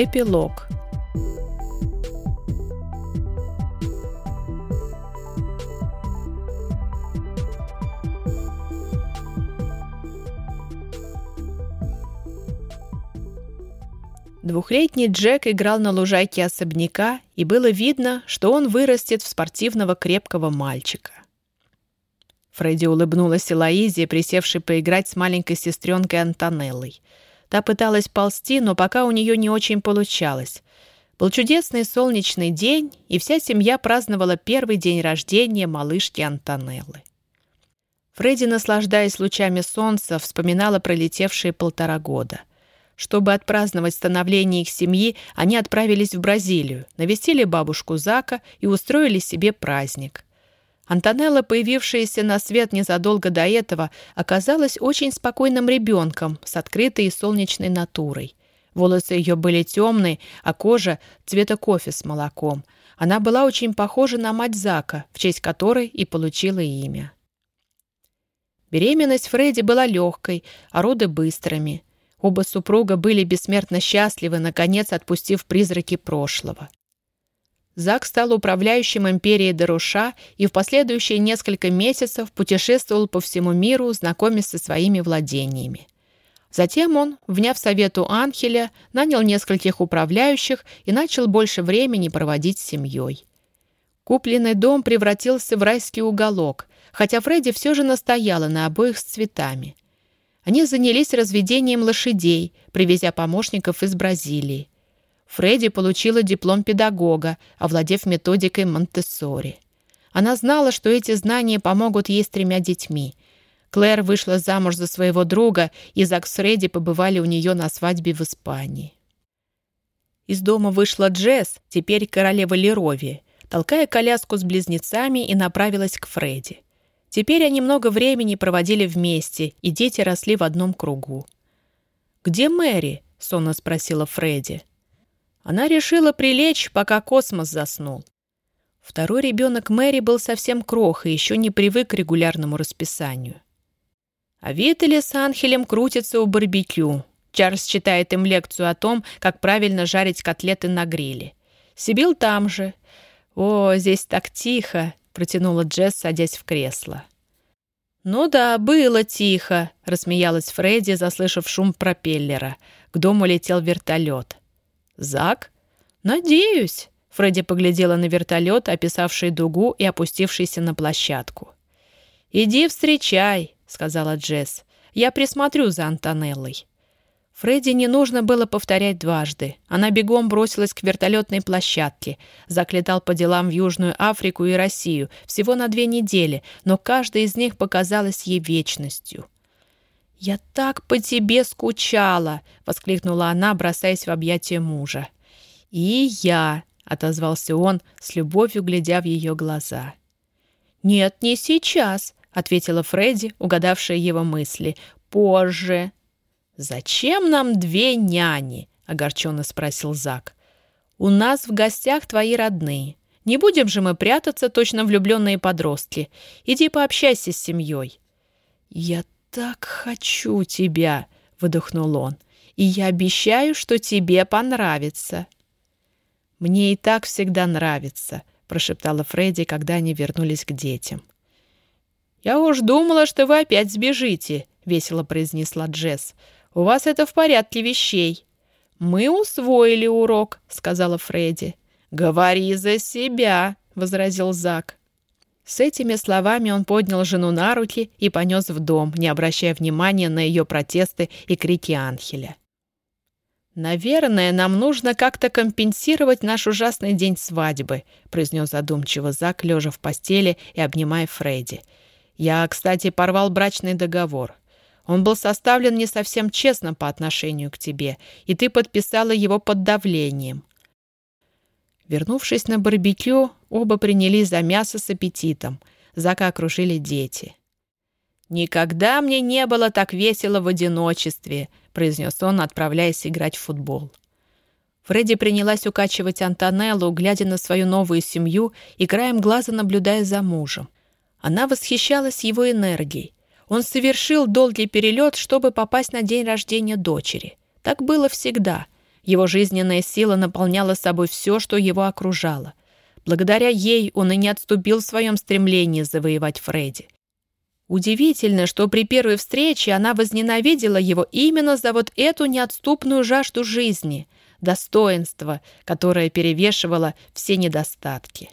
Эпилог Двухлетний Джек играл на лужайке особняка, и было видно, что он вырастет в спортивного крепкого мальчика. Фредди улыбнулась Элоизе, присевшей поиграть с маленькой сестренкой Антонеллой. Та пыталась ползти, но пока у нее не очень получалось. Был чудесный солнечный день, и вся семья праздновала первый день рождения малышки Антонеллы. Фредди, наслаждаясь лучами солнца, вспоминала пролетевшие полтора года. Чтобы отпраздновать становление их семьи, они отправились в Бразилию, навестили бабушку Зака и устроили себе праздник. Антонелла, появившаяся на свет незадолго до этого, оказалась очень спокойным ребенком с открытой и солнечной натурой. Волосы ее были темные, а кожа — цвета кофе с молоком. Она была очень похожа на мать Зака, в честь которой и получила имя. Беременность Фредди была легкой, а роды быстрыми. Оба супруга были бессмертно счастливы, наконец отпустив призраки прошлого. Зак стал управляющим империей Даруша и в последующие несколько месяцев путешествовал по всему миру, знакомясь со своими владениями. Затем он, вняв совету Анхеля, нанял нескольких управляющих и начал больше времени проводить с семьей. Купленный дом превратился в райский уголок, хотя Фредди все же настояла на обоих с цветами – они занялись разведением лошадей, привезя помощников из Бразилии. Фредди получила диплом педагога, овладев методикой Монтессори. Она знала, что эти знания помогут ей с тремя детьми. Клэр вышла замуж за своего друга, и Зак с Фредди побывали у нее на свадьбе в Испании. Из дома вышла Джесс, теперь королева Лерови, толкая коляску с близнецами и направилась к Фредди. Теперь они много времени проводили вместе, и дети росли в одном кругу. «Где Мэри?» — сонно спросила Фредди. Она решила прилечь, пока космос заснул. Второй ребенок Мэри был совсем крох и еще не привык к регулярному расписанию. А Витали с Анхелем крутятся у барбекю. Чарльз читает им лекцию о том, как правильно жарить котлеты на гриле. Сибил там же. О, здесь так тихо протянула Джесс, садясь в кресло. «Ну да, было тихо», — рассмеялась Фредди, заслышав шум пропеллера. К дому летел вертолет. «Зак?» «Надеюсь», — Фредди поглядела на вертолет, описавший дугу и опустившийся на площадку. «Иди встречай», — сказала Джесс. «Я присмотрю за Антонеллой». Фредди не нужно было повторять дважды. Она бегом бросилась к вертолетной площадке. Зак летал по делам в Южную Африку и Россию всего на две недели, но каждая из них показалась ей вечностью. «Я так по тебе скучала!» — воскликнула она, бросаясь в объятия мужа. «И я!» — отозвался он, с любовью глядя в ее глаза. «Нет, не сейчас!» — ответила Фредди, угадавшая его мысли. «Позже!» «Зачем нам две няни?» — огорченно спросил Зак. «У нас в гостях твои родные. Не будем же мы прятаться, точно влюбленные подростки. Иди пообщайся с семьей». «Я так хочу тебя!» — выдохнул он. «И я обещаю, что тебе понравится». «Мне и так всегда нравится», — прошептала Фредди, когда они вернулись к детям. «Я уж думала, что вы опять сбежите», — весело произнесла Джесс. У вас это в порядке вещей». «Мы усвоили урок», — сказала Фредди. «Говори за себя», — возразил Зак. С этими словами он поднял жену на руки и понес в дом, не обращая внимания на ее протесты и крики Анхеля. «Наверное, нам нужно как-то компенсировать наш ужасный день свадьбы», произнес задумчиво Зак, лежа в постели и обнимая Фредди. «Я, кстати, порвал брачный договор. Он был составлен не совсем честно по отношению к тебе, и ты подписала его под давлением. Вернувшись на барбекю, оба принялись за мясо с аппетитом. Зака окружили дети. «Никогда мне не было так весело в одиночестве», произнес он, отправляясь играть в футбол. Фредди принялась укачивать Антонеллу, глядя на свою новую семью и краем глаза наблюдая за мужем. Она восхищалась его энергией. Он совершил долгий перелет, чтобы попасть на день рождения дочери. Так было всегда. Его жизненная сила наполняла собой все, что его окружало. Благодаря ей он и не отступил в своем стремлении завоевать Фредди. Удивительно, что при первой встрече она возненавидела его именно за вот эту неотступную жажду жизни, достоинство, которое перевешивало все недостатки.